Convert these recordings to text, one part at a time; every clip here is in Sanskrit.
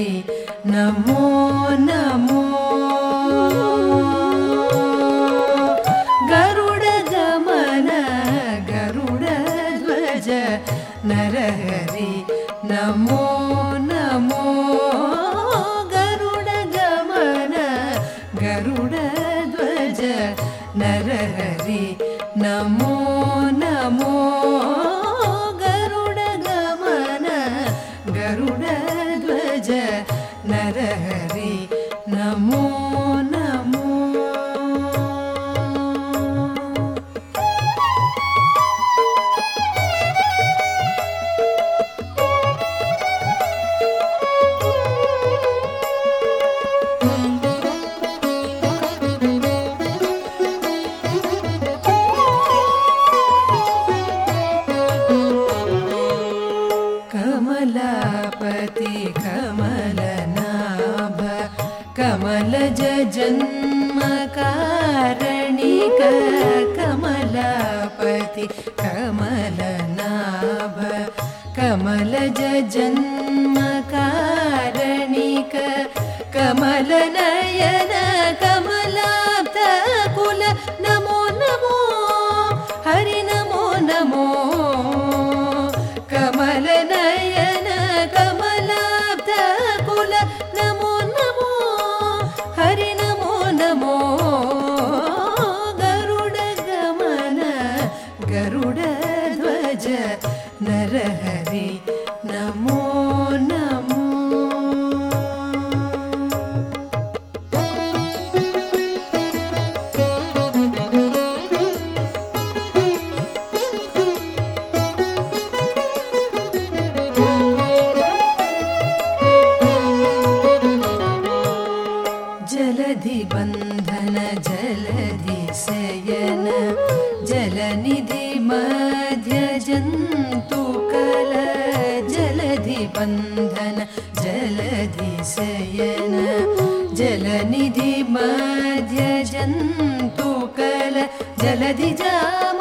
नरहरि नमो नमो। गरुडगमन गरुडध्वज नरहरि नमो नमो। गरुडगमन गरुडध्वज नरहरि नमो नमो नमो कमलज जन्मकारणिक कमलापति कमलनाभ कमलज जन्मकारणिक कमलनयन कमलाब्ध कुल नमो नमो हरि नमो नमो कमलनयन कमलाब्ध कुल नमो नमो बन्धन जलधि शयन जलनिधि मध्य जन्तुकल जलधि जामाद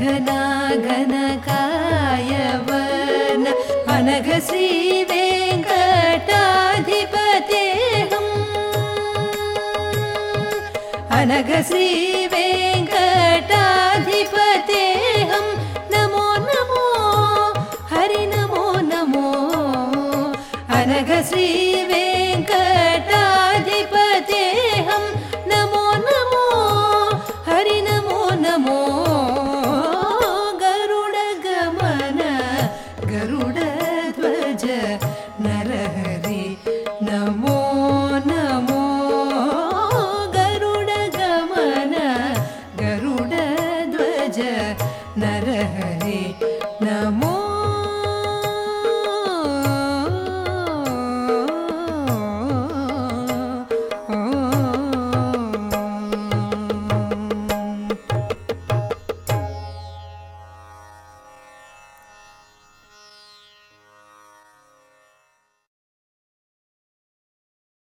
घनाघनकाय वन सिवे गटाधिपते अनघ सिवेङ्घटाधिपतेहं नमो नमो हरि नमो नमो। अनघ सि